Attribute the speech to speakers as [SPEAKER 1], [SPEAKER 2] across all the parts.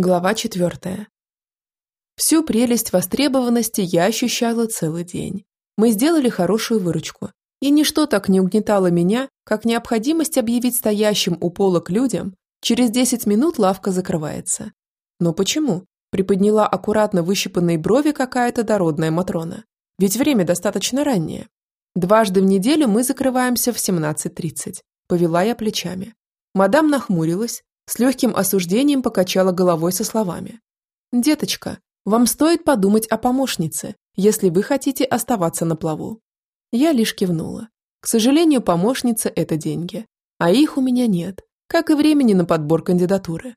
[SPEAKER 1] Глава четвертая. Всю прелесть востребованности я ощущала целый день. Мы сделали хорошую выручку. И ничто так не угнетало меня, как необходимость объявить стоящим у полок людям, через 10 минут лавка закрывается. Но почему? Приподняла аккуратно выщипанные брови какая-то дородная Матрона. Ведь время достаточно раннее. Дважды в неделю мы закрываемся в 17.30. Повела я плечами. Мадам нахмурилась, с легким осуждением покачала головой со словами. «Деточка, вам стоит подумать о помощнице, если вы хотите оставаться на плаву». Я лишь кивнула. К сожалению, помощница – это деньги. А их у меня нет, как и времени на подбор кандидатуры.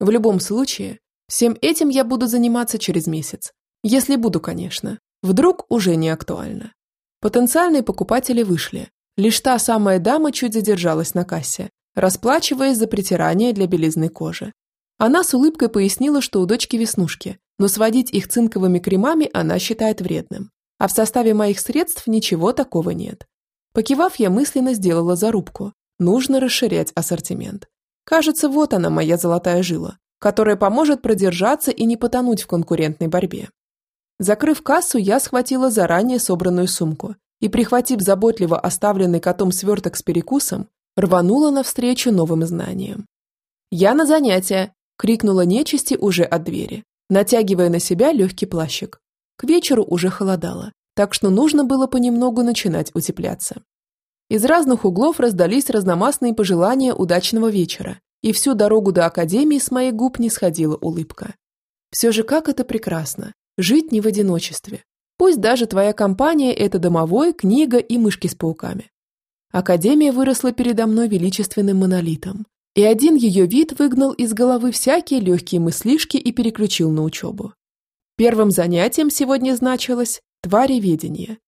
[SPEAKER 1] В любом случае, всем этим я буду заниматься через месяц. Если буду, конечно. Вдруг уже не актуально. Потенциальные покупатели вышли. Лишь та самая дама чуть задержалась на кассе, расплачиваясь за притирание для белизны кожи. Она с улыбкой пояснила, что у дочки веснушки, но сводить их цинковыми кремами она считает вредным. А в составе моих средств ничего такого нет. Покивав, я мысленно сделала зарубку. Нужно расширять ассортимент. Кажется, вот она, моя золотая жила, которая поможет продержаться и не потонуть в конкурентной борьбе. Закрыв кассу, я схватила заранее собранную сумку и, прихватив заботливо оставленный котом сверток с перекусом, рванула навстречу новым знаниям. «Я на занятия!» – крикнула нечисти уже от двери, натягивая на себя легкий плащик. К вечеру уже холодало, так что нужно было понемногу начинать утепляться. Из разных углов раздались разномастные пожелания удачного вечера, и всю дорогу до академии с моих губ не сходила улыбка. Все же как это прекрасно – жить не в одиночестве. Пусть даже твоя компания – это домовой, книга и мышки с пауками. Академия выросла передо мной величественным монолитом, и один ее вид выгнал из головы всякие легкие мыслишки и переключил на учебу. Первым занятием сегодня значилось «твареведение».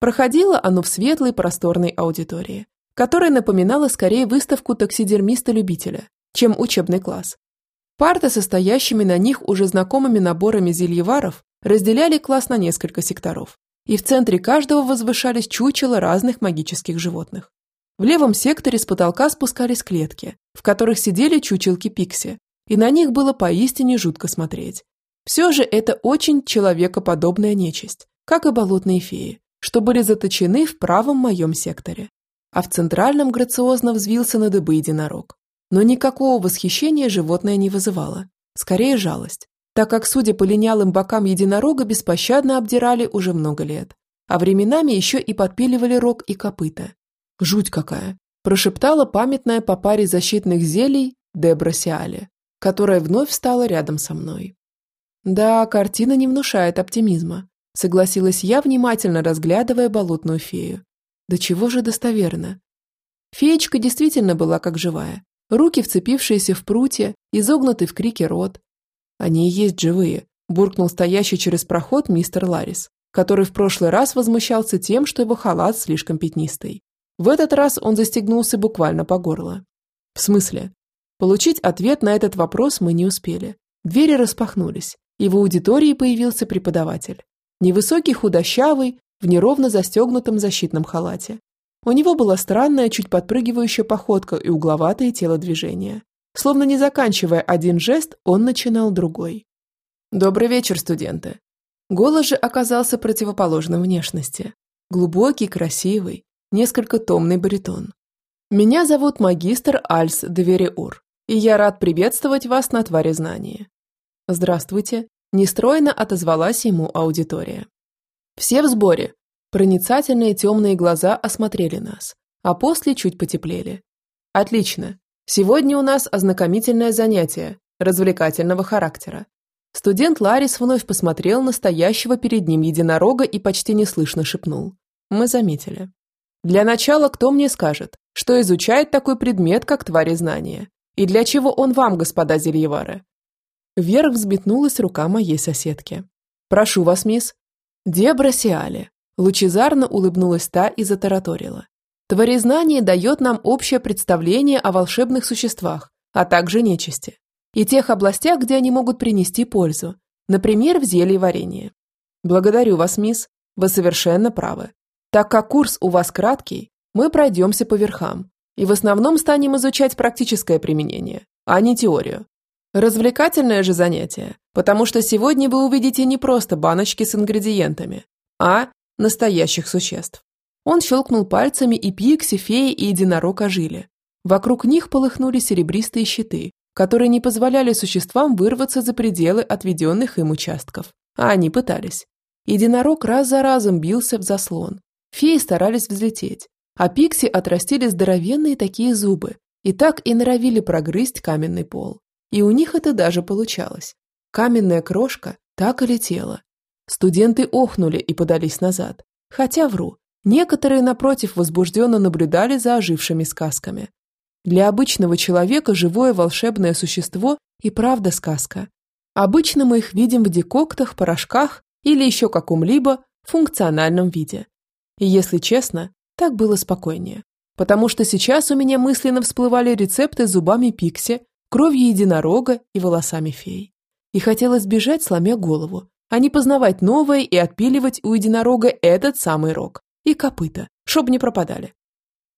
[SPEAKER 1] Проходило оно в светлой просторной аудитории, которая напоминала скорее выставку таксидермиста-любителя, чем учебный класс. Парты, состоящими на них уже знакомыми наборами зельеваров, разделяли класс на несколько секторов, и в центре каждого возвышались чучела разных магических животных. В левом секторе с потолка спускались клетки, в которых сидели чучелки Пикси, и на них было поистине жутко смотреть. Все же это очень человекоподобная нечисть, как и болотные феи, что были заточены в правом моем секторе. А в центральном грациозно взвился на дыбы единорог. Но никакого восхищения животное не вызывало, скорее жалость, так как, судя по линялым бокам единорога, беспощадно обдирали уже много лет, а временами еще и подпиливали рог и копыта. Жуть какая! Прошептала памятная по паре защитных зелий Дебра Сиале, которая вновь встала рядом со мной. Да, картина не внушает оптимизма, согласилась я, внимательно разглядывая болотную фею. Да чего же достоверно? Феечка действительно была как живая. Руки, вцепившиеся в прутья, изогнутый в крике рот, они и есть живые, буркнул стоящий через проход мистер Ларис, который в прошлый раз возмущался тем, что его халат слишком пятнистый. В этот раз он застегнулся буквально по горло. В смысле? Получить ответ на этот вопрос мы не успели. Двери распахнулись, и в аудитории появился преподаватель. Невысокий, худощавый, в неровно застегнутом защитном халате. У него была странная, чуть подпрыгивающая походка и угловатое телодвижение. Словно не заканчивая один жест, он начинал другой. «Добрый вечер, студенты!» Голос же оказался противоположным внешности. Глубокий, красивый, несколько томный баритон. «Меня зовут магистр Альс Девериур, и я рад приветствовать вас на тваре знания». «Здравствуйте», – нестройно отозвалась ему аудитория. «Все в сборе». Проницательные темные глаза осмотрели нас, а после чуть потеплели. «Отлично. Сегодня у нас ознакомительное занятие, развлекательного характера. Студент Ларис вновь посмотрел на стоящего перед ним единорога и почти неслышно шепнул. Мы заметили. Для начала кто мне скажет, что изучает такой предмет, как твари знания? И для чего он вам, господа Зельевары? Вверх взметнулась рука моей соседки. «Прошу вас, мисс». «Дебра Сиали». Лучезарно улыбнулась та и затараторила. Творезнание дает нам общее представление о волшебных существах, а также нечисти, и тех областях, где они могут принести пользу, например, в зелье варенье. Благодарю вас, мисс, вы совершенно правы. Так как курс у вас краткий, мы пройдемся по верхам и в основном станем изучать практическое применение, а не теорию. Развлекательное же занятие, потому что сегодня вы увидите не просто баночки с ингредиентами, а настоящих существ. Он щелкнул пальцами, и Пикси, феи и единорог ожили. Вокруг них полыхнули серебристые щиты, которые не позволяли существам вырваться за пределы отведенных им участков. А они пытались. Единорог раз за разом бился в заслон. Феи старались взлететь, а Пикси отрастили здоровенные такие зубы и так и норовили прогрызть каменный пол. И у них это даже получалось. Каменная крошка так и летела. Студенты охнули и подались назад. Хотя вру, некоторые, напротив, возбужденно наблюдали за ожившими сказками. Для обычного человека живое волшебное существо и правда сказка. Обычно мы их видим в декоктах, порошках или еще каком-либо функциональном виде. И если честно, так было спокойнее. Потому что сейчас у меня мысленно всплывали рецепты с зубами пикси, кровью единорога и волосами фей. И хотелось бежать, сломя голову, а не познавать новое и отпиливать у единорога этот самый рог и копыта, чтоб не пропадали.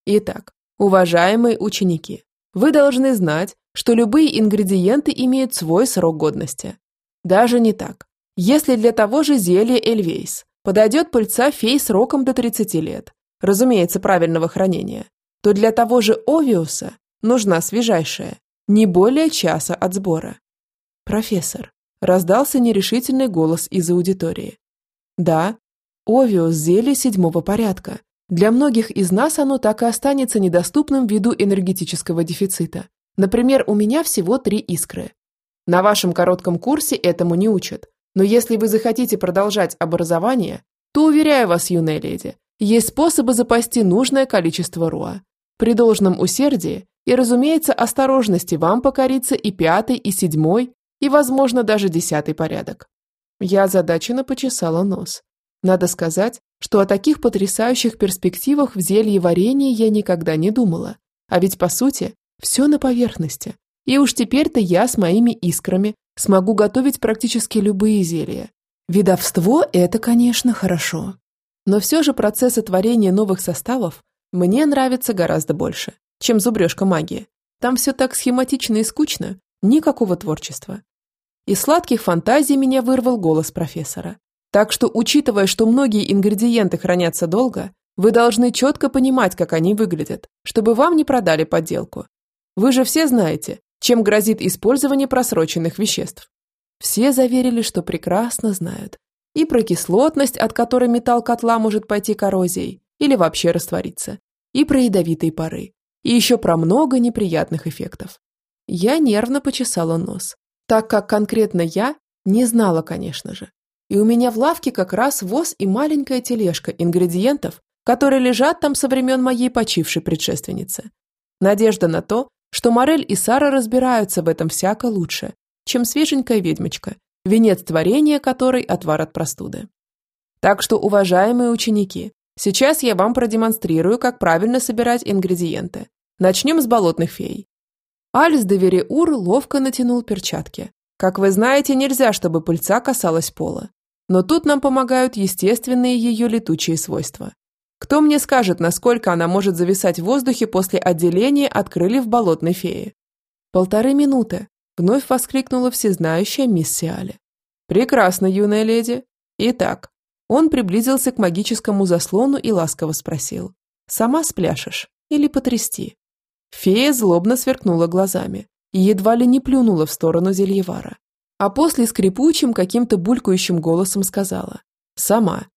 [SPEAKER 1] Итак, уважаемые ученики, вы должны знать, что любые ингредиенты имеют свой срок годности. Даже не так. Если для того же зелья Эльвейс подойдет пыльца фей сроком до 30 лет, разумеется, правильного хранения, то для того же Овиуса нужна свежайшая, не более часа от сбора. «Профессор», – раздался нерешительный голос из аудитории. «Да, Овиус – зелье седьмого порядка. Для многих из нас оно так и останется недоступным ввиду энергетического дефицита. Например, у меня всего три искры. На вашем коротком курсе этому не учат. Но если вы захотите продолжать образование, то, уверяю вас, юная леди, есть способы запасти нужное количество руа. При должном усердии и, разумеется, осторожности вам покорится и пятый, и седьмой, и, возможно, даже десятый порядок. Я озадаченно почесала нос. Надо сказать, что о таких потрясающих перспективах в зелье варенье я никогда не думала. А ведь, по сути, все на поверхности. И уж теперь-то я с моими искрами смогу готовить практически любые зелья. Видовство – это, конечно, хорошо. Но все же процесс творения новых составов мне нравится гораздо больше, чем зубрежка магии. Там все так схематично и скучно, никакого творчества. Из сладких фантазий меня вырвал голос профессора. Так что, учитывая, что многие ингредиенты хранятся долго, вы должны четко понимать, как они выглядят, чтобы вам не продали подделку. Вы же все знаете, чем грозит использование просроченных веществ. Все заверили, что прекрасно знают. И про кислотность, от которой металл котла может пойти коррозией или вообще раствориться. И про ядовитые пары. И еще про много неприятных эффектов. Я нервно почесала нос, так как конкретно я не знала, конечно же. И у меня в лавке как раз воз и маленькая тележка ингредиентов, которые лежат там со времен моей почившей предшественницы. Надежда на то, что Морель и Сара разбираются в этом всяко лучше, чем свеженькая ведьмочка, венец творения которой отвар от простуды. Так что, уважаемые ученики, сейчас я вам продемонстрирую, как правильно собирать ингредиенты. Начнем с болотных фей. Альс де Вереур ловко натянул перчатки. Как вы знаете, нельзя, чтобы пыльца касалась пола. Но тут нам помогают естественные ее летучие свойства. Кто мне скажет, насколько она может зависать в воздухе после отделения от крыльев болотной феи? Полторы минуты, вновь воскликнула всезнающая мисс Сиали. Прекрасно, юная леди. Итак, он приблизился к магическому заслону и ласково спросил. Сама спляшешь или потрясти? Фея злобно сверкнула глазами и едва ли не плюнула в сторону Зельевара. А после скрипучим, каким-то булькающим голосом сказала «Сама,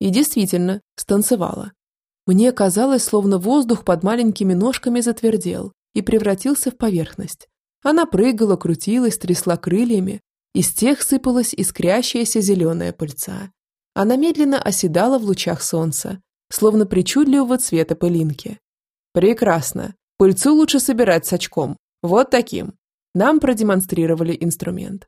[SPEAKER 1] и действительно, станцевала. Мне казалось, словно воздух под маленькими ножками затвердел и превратился в поверхность. Она прыгала, крутилась, трясла крыльями, из тех сыпалась искрящаяся зеленая пыльца. Она медленно оседала в лучах солнца, словно причудливого цвета пылинки. Прекрасно. Пыльцу лучше собирать с очком. Вот таким. Нам продемонстрировали инструмент.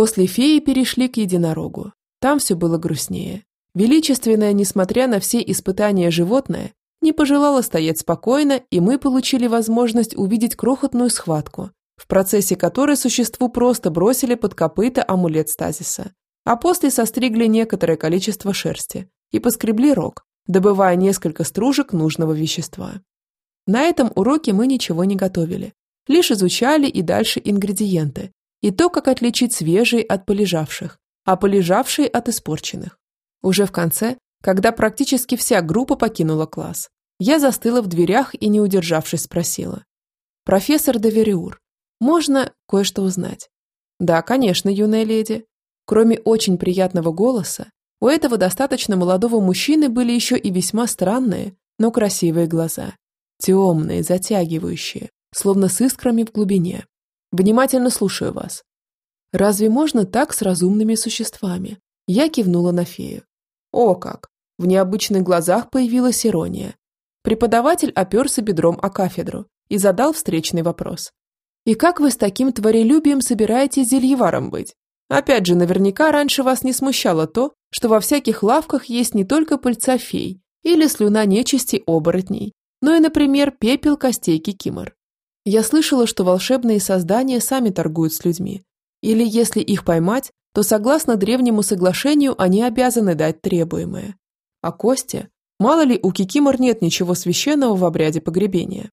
[SPEAKER 1] После феи перешли к единорогу. Там все было грустнее. Величественное, несмотря на все испытания животное, не пожелало стоять спокойно, и мы получили возможность увидеть крохотную схватку, в процессе которой существу просто бросили под копыта амулет стазиса, а после состригли некоторое количество шерсти и поскребли рог, добывая несколько стружек нужного вещества. На этом уроке мы ничего не готовили, лишь изучали и дальше ингредиенты и то, как отличить свежие от полежавших, а полежавшие от испорченных. Уже в конце, когда практически вся группа покинула класс, я застыла в дверях и, не удержавшись, спросила. «Профессор Девериур, можно кое-что узнать?» «Да, конечно, юная леди». Кроме очень приятного голоса, у этого достаточно молодого мужчины были еще и весьма странные, но красивые глаза. Темные, затягивающие, словно с искрами в глубине. Внимательно слушаю вас. Разве можно так с разумными существами? Я кивнула на фею. О как! В необычных глазах появилась ирония. Преподаватель оперся бедром о кафедру и задал встречный вопрос. «И как вы с таким творелюбием собираетесь зельеваром быть? Опять же, наверняка раньше вас не смущало то, что во всяких лавках есть не только пыльца фей или слюна нечисти оборотней, но и, например, пепел костей кикимор. Я слышала, что волшебные создания сами торгуют с людьми. Или если их поймать, то согласно древнему соглашению они обязаны дать требуемое. А кости Мало ли, у кикимор нет ничего священного в обряде погребения.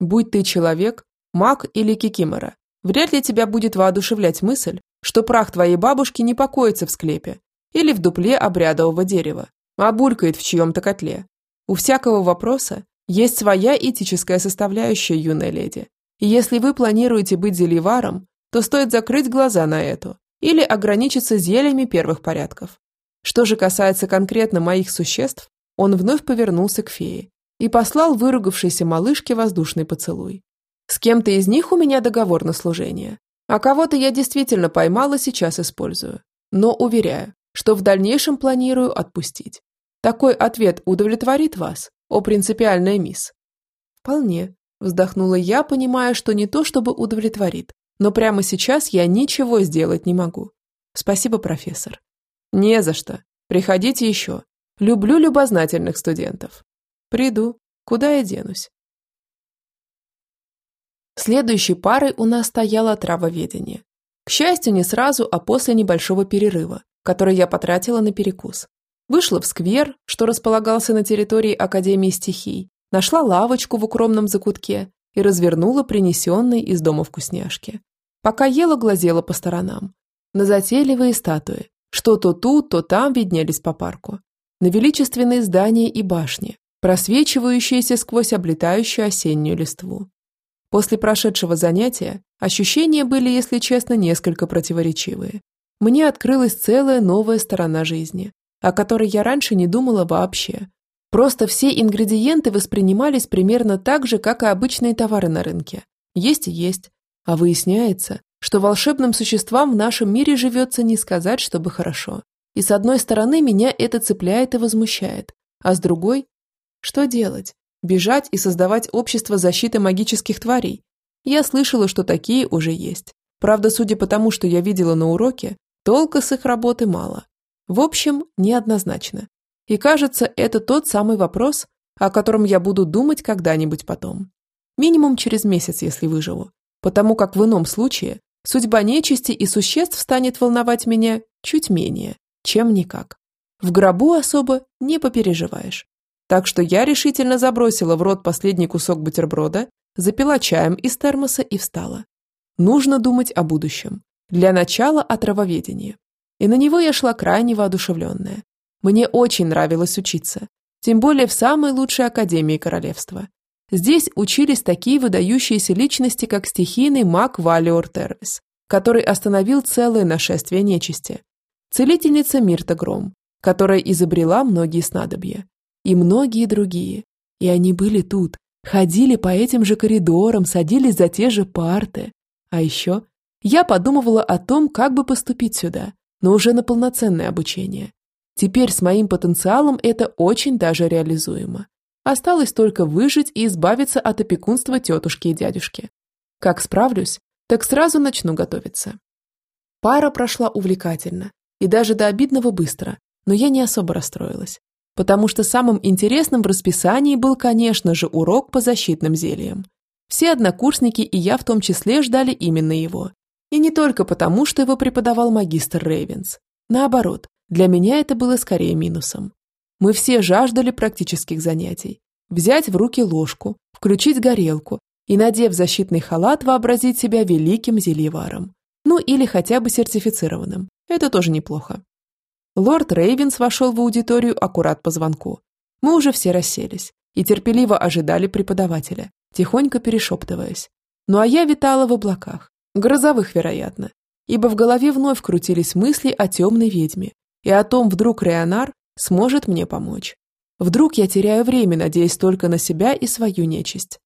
[SPEAKER 1] Будь ты человек, маг или кикимора, вряд ли тебя будет воодушевлять мысль, что прах твоей бабушки не покоится в склепе или в дупле обрядового дерева, а булькает в чьем-то котле. У всякого вопроса есть своя этическая составляющая, юная леди. И если вы планируете быть зельеваром, то стоит закрыть глаза на эту или ограничиться зельями первых порядков. Что же касается конкретно моих существ, он вновь повернулся к фее и послал выругавшейся малышке воздушный поцелуй. С кем-то из них у меня договор на служение, а кого-то я действительно поймала сейчас использую. Но уверяю, что в дальнейшем планирую отпустить. Такой ответ удовлетворит вас, о принципиальная мисс? Вполне, вздохнула я, понимая, что не то чтобы удовлетворит, но прямо сейчас я ничего сделать не могу. Спасибо, профессор. Не за что. Приходите еще. Люблю любознательных студентов. Приду. Куда я денусь? Следующей парой у нас стояло травоведение. К счастью, не сразу, а после небольшого перерыва, который я потратила на перекус. Вышла в сквер, что располагался на территории Академии стихий, нашла лавочку в укромном закутке и развернула принесенные из дома вкусняшки. Пока ела, глазела по сторонам. На затейливые статуи, что то тут, то там виднелись по парку на величественные здания и башни, просвечивающиеся сквозь облетающую осеннюю листву. После прошедшего занятия ощущения были, если честно, несколько противоречивые. Мне открылась целая новая сторона жизни, о которой я раньше не думала вообще. Просто все ингредиенты воспринимались примерно так же, как и обычные товары на рынке. Есть и есть. А выясняется, что волшебным существам в нашем мире живется не сказать, чтобы хорошо. И с одной стороны меня это цепляет и возмущает, а с другой – что делать? Бежать и создавать общество защиты магических тварей? Я слышала, что такие уже есть. Правда, судя по тому, что я видела на уроке, толка с их работы мало. В общем, неоднозначно. И кажется, это тот самый вопрос, о котором я буду думать когда-нибудь потом. Минимум через месяц, если выживу. Потому как в ином случае судьба нечисти и существ станет волновать меня чуть менее, чем никак. В гробу особо не попереживаешь. Так что я решительно забросила в рот последний кусок бутерброда, запила чаем из термоса и встала. Нужно думать о будущем. Для начала о травоведении. И на него я шла крайне воодушевленная. Мне очень нравилось учиться. Тем более в самой лучшей академии королевства. Здесь учились такие выдающиеся личности, как стихийный маг Валиор Тервис, который остановил целое нашествие нечисти, целительница Мирта Гром, которая изобрела многие снадобья. И многие другие. И они были тут, ходили по этим же коридорам, садились за те же парты. А еще я подумывала о том, как бы поступить сюда, но уже на полноценное обучение. Теперь с моим потенциалом это очень даже реализуемо. Осталось только выжить и избавиться от опекунства тетушки и дядюшки. Как справлюсь, так сразу начну готовиться. Пара прошла увлекательно, и даже до обидного быстро, но я не особо расстроилась, потому что самым интересным в расписании был, конечно же, урок по защитным зельям. Все однокурсники и я в том числе ждали именно его. И не только потому, что его преподавал магистр Рейвенс. Наоборот, для меня это было скорее минусом. Мы все жаждали практических занятий. Взять в руки ложку, включить горелку и, надев защитный халат, вообразить себя великим зельеваром. Ну или хотя бы сертифицированным. Это тоже неплохо. Лорд Рейвенс вошел в аудиторию аккурат по звонку. Мы уже все расселись и терпеливо ожидали преподавателя, тихонько перешептываясь. Ну а я витала в облаках, грозовых, вероятно, ибо в голове вновь крутились мысли о темной ведьме и о том, вдруг Реонар сможет мне помочь. Вдруг я теряю время, надеясь только на себя и свою нечисть.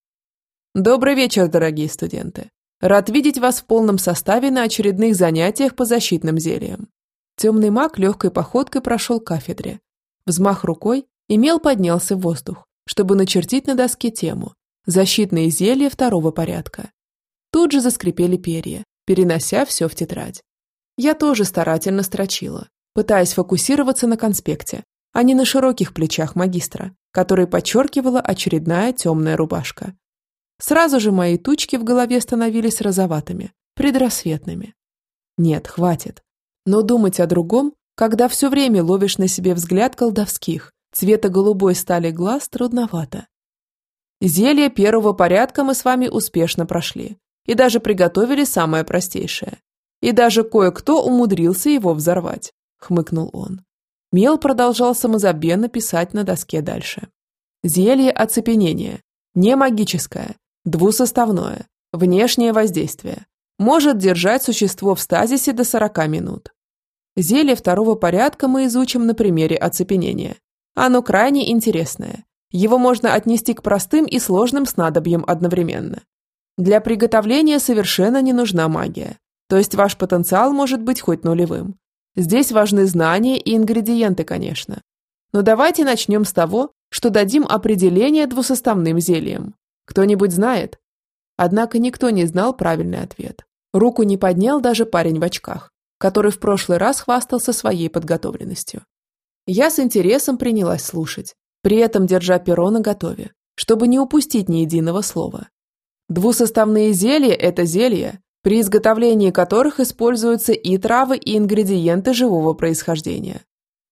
[SPEAKER 1] Добрый вечер, дорогие студенты. Рад видеть вас в полном составе на очередных занятиях по защитным зельям. Темный маг легкой походкой прошел к кафедре. Взмах рукой, и мел поднялся в воздух, чтобы начертить на доске тему «Защитные зелья второго порядка». Тут же заскрипели перья, перенося все в тетрадь. Я тоже старательно строчила, пытаясь фокусироваться на конспекте, а не на широких плечах магистра, который подчеркивала очередная темная рубашка. Сразу же мои тучки в голове становились розоватыми, предрассветными. Нет, хватит. Но думать о другом, когда все время ловишь на себе взгляд колдовских, цвета голубой стали глаз, трудновато. Зелье первого порядка мы с вами успешно прошли и даже приготовили самое простейшее. И даже кое-кто умудрился его взорвать, хмыкнул он. Мел продолжал самозабвенно писать на доске дальше. Зелье оцепенения. Не магическое, двусоставное, внешнее воздействие. Может держать существо в стазисе до 40 минут. Зелье второго порядка мы изучим на примере оцепенения. Оно крайне интересное. Его можно отнести к простым и сложным снадобьям одновременно. Для приготовления совершенно не нужна магия. То есть ваш потенциал может быть хоть нулевым. Здесь важны знания и ингредиенты, конечно. Но давайте начнем с того, что дадим определение двусоставным зельям. Кто-нибудь знает? Однако никто не знал правильный ответ. Руку не поднял даже парень в очках, который в прошлый раз хвастался своей подготовленностью. Я с интересом принялась слушать, при этом держа перо наготове, чтобы не упустить ни единого слова. Двусоставные зелья – это зелья, при изготовлении которых используются и травы, и ингредиенты живого происхождения.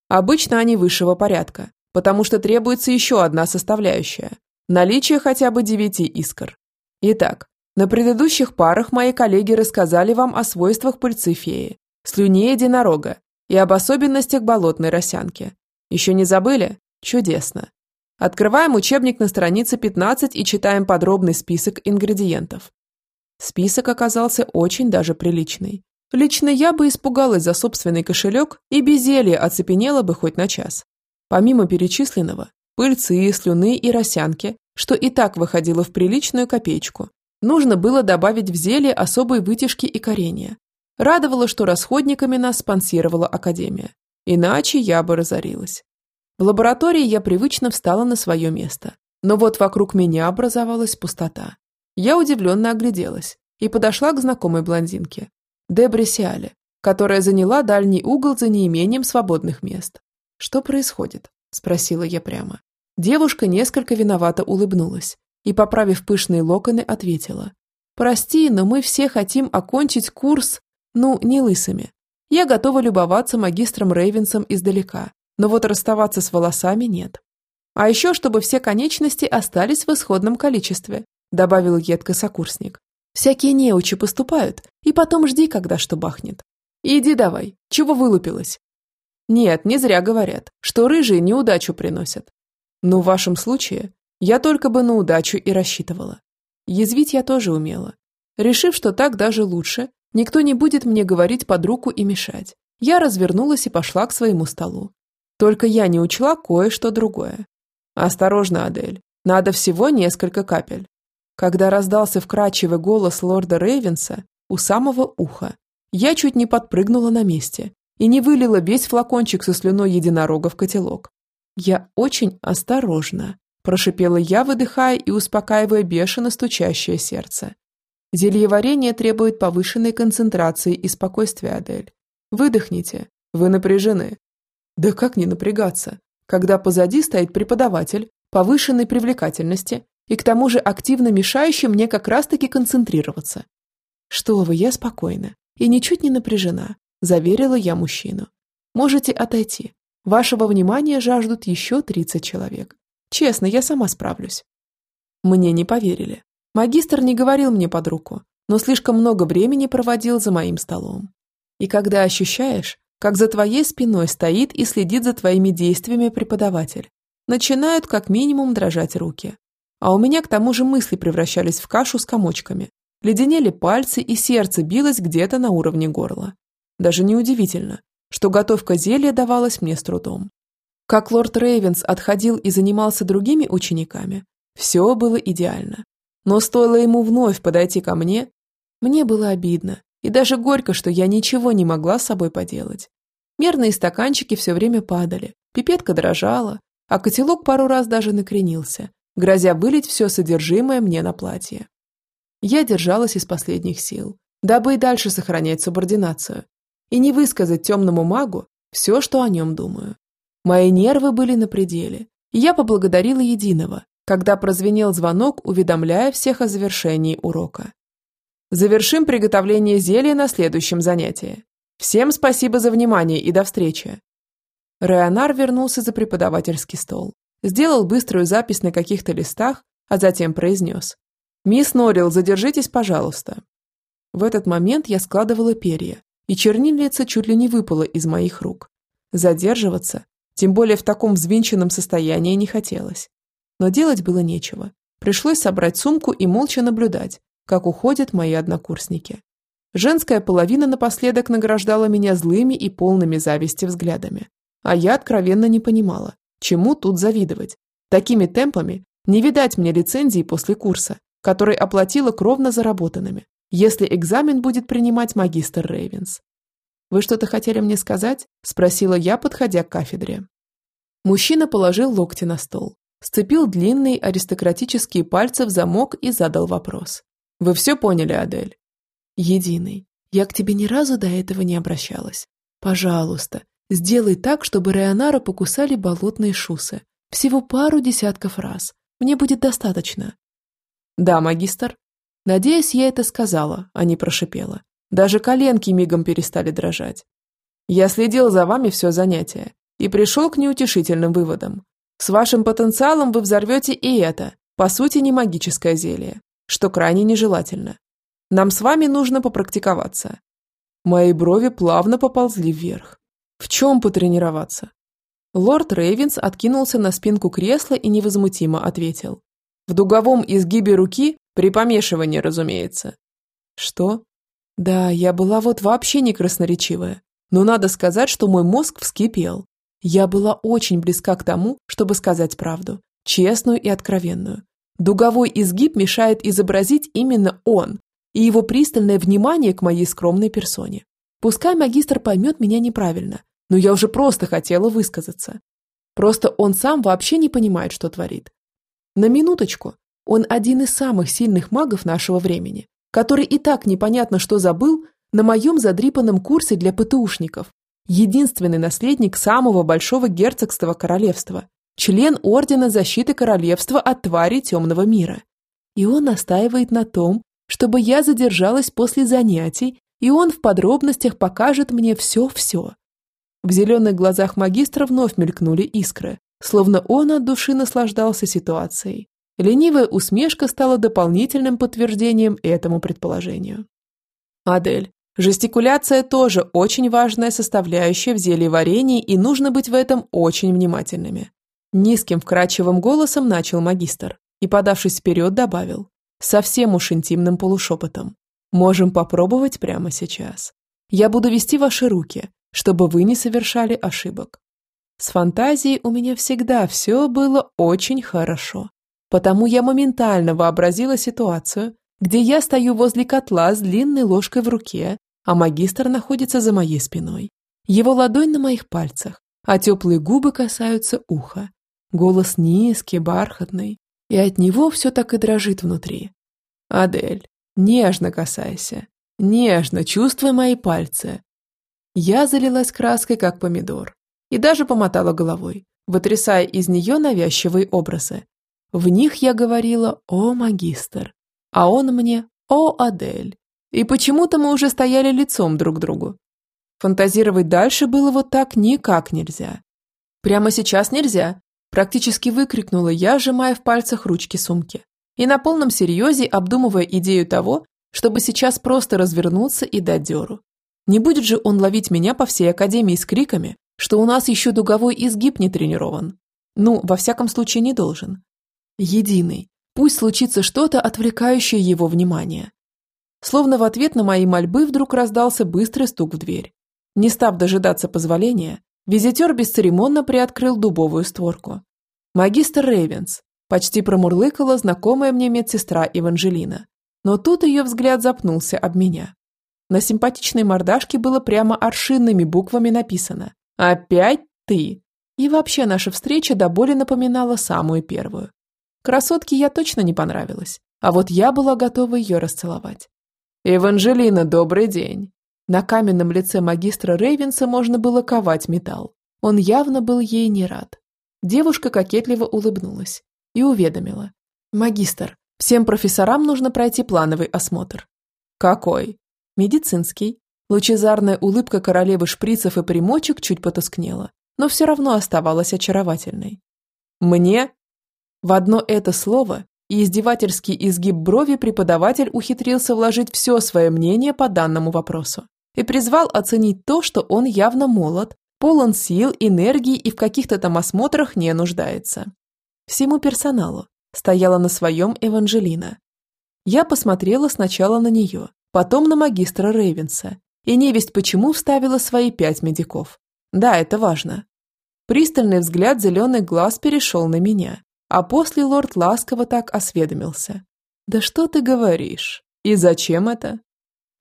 [SPEAKER 1] Обычно они высшего порядка, потому что требуется еще одна составляющая – наличие хотя бы девяти искр. Итак, на предыдущих парах мои коллеги рассказали вам о свойствах пыльцы феи, слюне единорога и об особенностях болотной росянки. Еще не забыли? Чудесно. Открываем учебник на странице 15 и читаем подробный список ингредиентов. Список оказался очень даже приличный. Лично я бы испугалась за собственный кошелек и без зелья оцепенела бы хоть на час. Помимо перечисленного, пыльцы, слюны и росянки, что и так выходило в приличную копеечку, нужно было добавить в зелье особой вытяжки и корения. Радовало, что расходниками нас спонсировала Академия. Иначе я бы разорилась. В лаборатории я привычно встала на свое место, но вот вокруг меня образовалась пустота. Я удивленно огляделась и подошла к знакомой блондинке, Дебре Сиале, которая заняла дальний угол за неимением свободных мест. «Что происходит?» – спросила я прямо. Девушка несколько виновато улыбнулась и, поправив пышные локоны, ответила. «Прости, но мы все хотим окончить курс, ну, не лысыми. Я готова любоваться магистром Рейвенсом издалека, но вот расставаться с волосами нет. А еще, чтобы все конечности остались в исходном количестве, добавил едко сокурсник. Всякие неучи поступают, и потом жди, когда что бахнет. Иди давай, чего вылупилась? Нет, не зря говорят, что рыжие неудачу приносят. Но в вашем случае я только бы на удачу и рассчитывала. Язвить я тоже умела. Решив, что так даже лучше, никто не будет мне говорить под руку и мешать, я развернулась и пошла к своему столу. Только я не учла кое-что другое. «Осторожно, Адель. Надо всего несколько капель». Когда раздался вкрадчивый голос лорда Рейвенса у самого уха, я чуть не подпрыгнула на месте и не вылила весь флакончик со слюной единорога в котелок. «Я очень осторожна», – прошипела я, выдыхая и успокаивая бешено стучащее сердце. Зельеварение требует повышенной концентрации и спокойствия, Адель. Выдохните, вы напряжены. Да как не напрягаться, когда позади стоит преподаватель повышенной привлекательности и к тому же активно мешающий мне как раз-таки концентрироваться. Что вы, я спокойна и ничуть не напряжена, заверила я мужчину. Можете отойти. Вашего внимания жаждут еще 30 человек. Честно, я сама справлюсь. Мне не поверили. Магистр не говорил мне под руку, но слишком много времени проводил за моим столом. И когда ощущаешь, как за твоей спиной стоит и следит за твоими действиями преподаватель, начинают как минимум дрожать руки. А у меня к тому же мысли превращались в кашу с комочками. Леденели пальцы и сердце билось где-то на уровне горла. Даже неудивительно, что готовка зелья давалась мне с трудом. Как лорд Рейвенс отходил и занимался другими учениками, все было идеально. Но стоило ему вновь подойти ко мне, мне было обидно и даже горько, что я ничего не могла с собой поделать. Мерные стаканчики все время падали, пипетка дрожала, а котелок пару раз даже накренился, грозя вылить все содержимое мне на платье. Я держалась из последних сил, дабы и дальше сохранять субординацию и не высказать темному магу все, что о нем думаю. Мои нервы были на пределе, и я поблагодарила единого, когда прозвенел звонок, уведомляя всех о завершении урока. Завершим приготовление зелья на следующем занятии. Всем спасибо за внимание и до встречи. Реонар вернулся за преподавательский стол, сделал быструю запись на каких-то листах, а затем произнес. «Мисс Норрилл, задержитесь, пожалуйста». В этот момент я складывала перья, и чернильница чуть ли не выпала из моих рук. Задерживаться, тем более в таком взвинченном состоянии, не хотелось. Но делать было нечего. Пришлось собрать сумку и молча наблюдать, как уходят мои однокурсники. Женская половина напоследок награждала меня злыми и полными зависти взглядами. А я откровенно не понимала, чему тут завидовать. Такими темпами не видать мне лицензии после курса, который оплатила кровно заработанными, если экзамен будет принимать магистр Рейвенс. «Вы что-то хотели мне сказать?» – спросила я, подходя к кафедре. Мужчина положил локти на стол, сцепил длинные аристократические пальцы в замок и задал вопрос. «Вы все поняли, Адель?» «Единый. Я к тебе ни разу до этого не обращалась. Пожалуйста, сделай так, чтобы Реонара покусали болотные шусы. Всего пару десятков раз. Мне будет достаточно». «Да, магистр». Надеюсь, я это сказала, а не прошипела. Даже коленки мигом перестали дрожать. Я следил за вами все занятие и пришел к неутешительным выводам. С вашим потенциалом вы взорвете и это, по сути, не магическое зелье, что крайне нежелательно. Нам с вами нужно попрактиковаться. Мои брови плавно поползли вверх. В чем потренироваться? Лорд Рейвенс откинулся на спинку кресла и невозмутимо ответил. В дуговом изгибе руки, при помешивании, разумеется. Что? Да, я была вот вообще не красноречивая, но надо сказать, что мой мозг вскипел. Я была очень близка к тому, чтобы сказать правду, честную и откровенную. Дуговой изгиб мешает изобразить именно он и его пристальное внимание к моей скромной персоне. Пускай магистр поймет меня неправильно, но я уже просто хотела высказаться. Просто он сам вообще не понимает, что творит. На минуточку, он один из самых сильных магов нашего времени, который и так непонятно что забыл на моем задрипанном курсе для ПТУшников единственный наследник самого большого герцогства королевства, член Ордена защиты королевства от твари темного мира. И он настаивает на том, чтобы я задержалась после занятий, и он в подробностях покажет мне все-все. В зеленых глазах магистра вновь мелькнули искры, словно он от души наслаждался ситуацией. Ленивая усмешка стала дополнительным подтверждением этому предположению. «Адель, Жестикуляция тоже очень важная составляющая в зелье варенья, и нужно быть в этом очень внимательными. Низким вкрадчивым голосом начал магистр и, подавшись вперед, добавил, совсем уж интимным полушепотом. «Можем попробовать прямо сейчас. Я буду вести ваши руки, чтобы вы не совершали ошибок». С фантазией у меня всегда все было очень хорошо, потому я моментально вообразила ситуацию, где я стою возле котла с длинной ложкой в руке, а магистр находится за моей спиной. Его ладонь на моих пальцах, а теплые губы касаются уха. Голос низкий, бархатный, и от него все так и дрожит внутри. «Адель, нежно касайся, нежно чувствуй мои пальцы». Я залилась краской, как помидор, и даже помотала головой, вытрясая из нее навязчивые образы. В них я говорила «О, магистр», а он мне «О, Адель». И почему-то мы уже стояли лицом друг к другу. Фантазировать дальше было вот так никак нельзя. Прямо сейчас нельзя, практически выкрикнула я, сжимая в пальцах ручки сумки. И на полном серьезе обдумывая идею того, чтобы сейчас просто развернуться и дать дёру. Не будет же он ловить меня по всей академии с криками, что у нас еще дуговой изгиб не тренирован. Ну, во всяком случае, не должен. Единый. Пусть случится что-то, отвлекающее его внимание. Словно в ответ на мои мольбы вдруг раздался быстрый стук в дверь. Не став дожидаться позволения, визитер бесцеремонно приоткрыл дубовую створку. Магистр Рейвенс почти промурлыкала знакомая мне медсестра Эванжелина. Но тут ее взгляд запнулся об меня. На симпатичной мордашке было прямо аршинными буквами написано «Опять ты!» И вообще наша встреча до боли напоминала самую первую. Красотке я точно не понравилась, а вот я была готова ее расцеловать. «Эванжелина, добрый день!» На каменном лице магистра Рейвенса можно было ковать металл. Он явно был ей не рад. Девушка кокетливо улыбнулась и уведомила. «Магистр, всем профессорам нужно пройти плановый осмотр». «Какой?» Медицинский. Лучезарная улыбка королевы шприцев и примочек чуть потускнела, но все равно оставалась очаровательной. «Мне?» В одно это слово и издевательский изгиб брови преподаватель ухитрился вложить все свое мнение по данному вопросу и призвал оценить то, что он явно молод, полон сил, энергии и в каких-то там осмотрах не нуждается. Всему персоналу стояла на своем Эванжелина. Я посмотрела сначала на нее, потом на магистра Рейвенса, и невесть почему вставила свои пять медиков. Да, это важно. Пристальный взгляд зеленых глаз перешел на меня, а после лорд ласково так осведомился. «Да что ты говоришь? И зачем это?»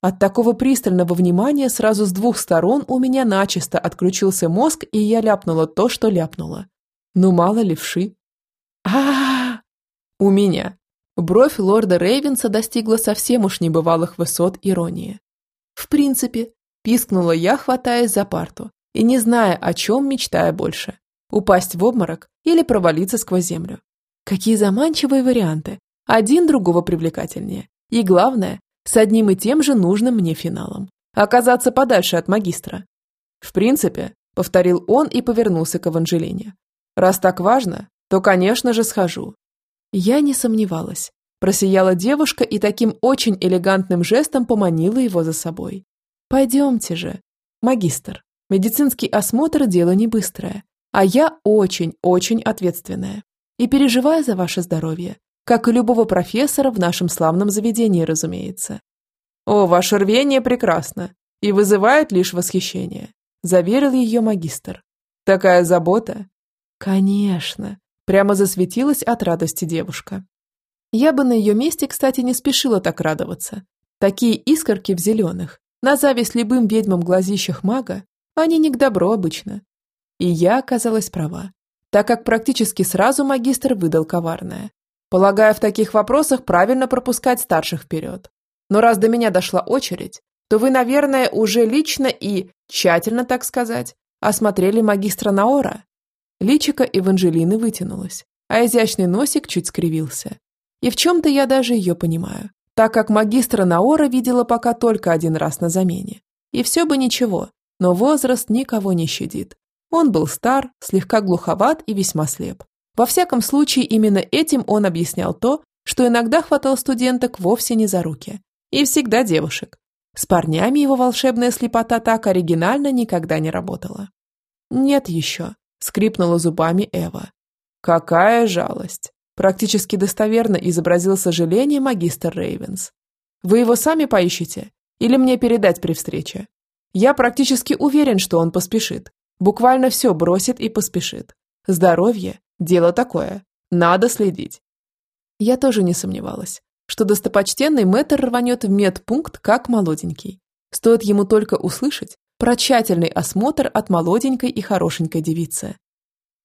[SPEAKER 1] От такого пристального внимания сразу с двух сторон у меня начисто отключился мозг, и я ляпнула то, что ляпнула. Ну, мало ли вши. а, -а, -а! У меня Бровь лорда Рейвенса достигла совсем уж небывалых высот иронии. «В принципе», – пискнула я, хватаясь за парту, и не зная, о чем мечтая больше – упасть в обморок или провалиться сквозь землю. Какие заманчивые варианты, один другого привлекательнее. И главное, с одним и тем же нужным мне финалом – оказаться подальше от магистра. «В принципе», – повторил он и повернулся к Эванжелине. «Раз так важно, то, конечно же, схожу. Я не сомневалась. Просияла девушка и таким очень элегантным жестом поманила его за собой. «Пойдемте же. Магистр, медицинский осмотр – дело не быстрое, а я очень-очень ответственная и переживаю за ваше здоровье, как и любого профессора в нашем славном заведении, разумеется. О, ваше рвение прекрасно и вызывает лишь восхищение», – заверил ее магистр. «Такая забота?» «Конечно», Прямо засветилась от радости девушка. Я бы на ее месте, кстати, не спешила так радоваться. Такие искорки в зеленых, на зависть любым ведьмам глазищах мага, они не к добру обычно. И я оказалась права, так как практически сразу магистр выдал коварное. Полагаю, в таких вопросах правильно пропускать старших вперед. Но раз до меня дошла очередь, то вы, наверное, уже лично и, тщательно так сказать, осмотрели магистра Наора. Личико Эванжелины вытянулось, а изящный носик чуть скривился. И в чем-то я даже ее понимаю, так как магистра Наора видела пока только один раз на замене. И все бы ничего, но возраст никого не щадит. Он был стар, слегка глуховат и весьма слеп. Во всяком случае, именно этим он объяснял то, что иногда хватал студенток вовсе не за руки. И всегда девушек. С парнями его волшебная слепота так оригинально никогда не работала. Нет еще скрипнула зубами Эва. Какая жалость! Практически достоверно изобразил сожаление магистр Рейвенс. Вы его сами поищете? Или мне передать при встрече? Я практически уверен, что он поспешит. Буквально все бросит и поспешит. Здоровье – дело такое. Надо следить. Я тоже не сомневалась, что достопочтенный мэтр рванет в медпункт как молоденький. Стоит ему только услышать, про тщательный осмотр от молоденькой и хорошенькой девицы.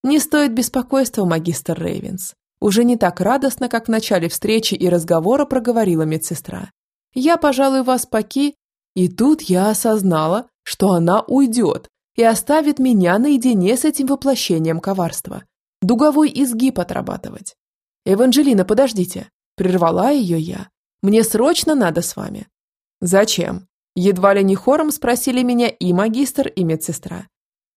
[SPEAKER 1] Не стоит беспокойства, магистр Рейвенс. Уже не так радостно, как в начале встречи и разговора проговорила медсестра. Я, пожалуй, вас поки... И тут я осознала, что она уйдет и оставит меня наедине с этим воплощением коварства. Дуговой изгиб отрабатывать. «Эванжелина, подождите!» – прервала ее я. «Мне срочно надо с вами». «Зачем?» Едва ли не хором спросили меня и магистр, и медсестра.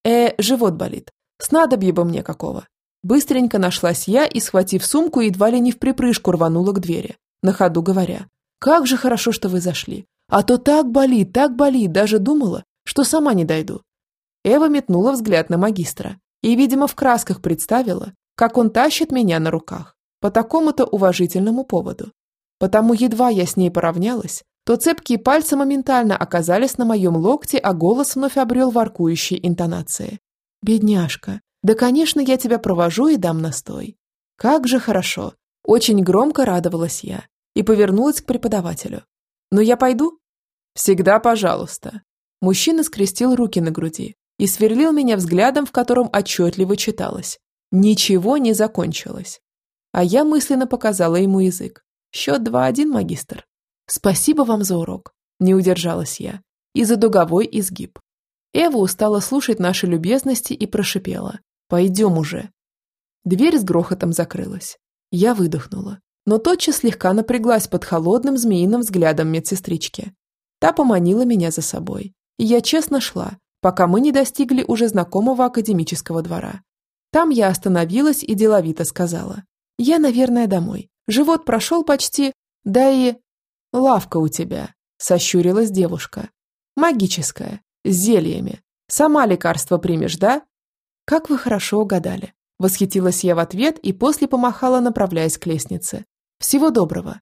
[SPEAKER 1] «Э, живот болит. Снадобье бы мне какого». Быстренько нашлась я и, схватив сумку, едва ли не в припрыжку рванула к двери, на ходу говоря. Как же хорошо, что вы зашли. А то так болит, так болит, даже думала, что сама не дойду». Эва метнула взгляд на магистра и, видимо, в красках представила, как он тащит меня на руках по такому-то уважительному поводу. Потому едва я с ней поравнялась, то цепкие пальцы моментально оказались на моем локте, а голос вновь обрел воркующие интонации. «Бедняжка, да, конечно, я тебя провожу и дам настой». «Как же хорошо!» Очень громко радовалась я и повернулась к преподавателю. «Но я пойду?» «Всегда пожалуйста». Мужчина скрестил руки на груди и сверлил меня взглядом, в котором отчетливо читалось. Ничего не закончилось. А я мысленно показала ему язык. Счет 2-1, магистр. Спасибо вам за урок. Не удержалась я. И за дуговой изгиб. Эва устала слушать наши любезности и прошипела. «Пойдем уже». Дверь с грохотом закрылась. Я выдохнула, но тотчас слегка напряглась под холодным змеиным взглядом медсестрички. Та поманила меня за собой, и я честно шла, пока мы не достигли уже знакомого академического двора. Там я остановилась и деловито сказала. «Я, наверное, домой. Живот прошел почти, да и...» «Лавка у тебя», – сощурилась девушка. «Магическая, с зельями. Сама лекарство примешь, да?» «Как вы хорошо угадали». Восхитилась я в ответ и после помахала, направляясь к лестнице. «Всего доброго».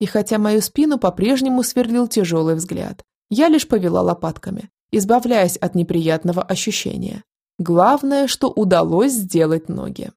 [SPEAKER 1] И хотя мою спину по-прежнему сверлил тяжелый взгляд, я лишь повела лопатками, избавляясь от неприятного ощущения. Главное, что удалось сделать ноги.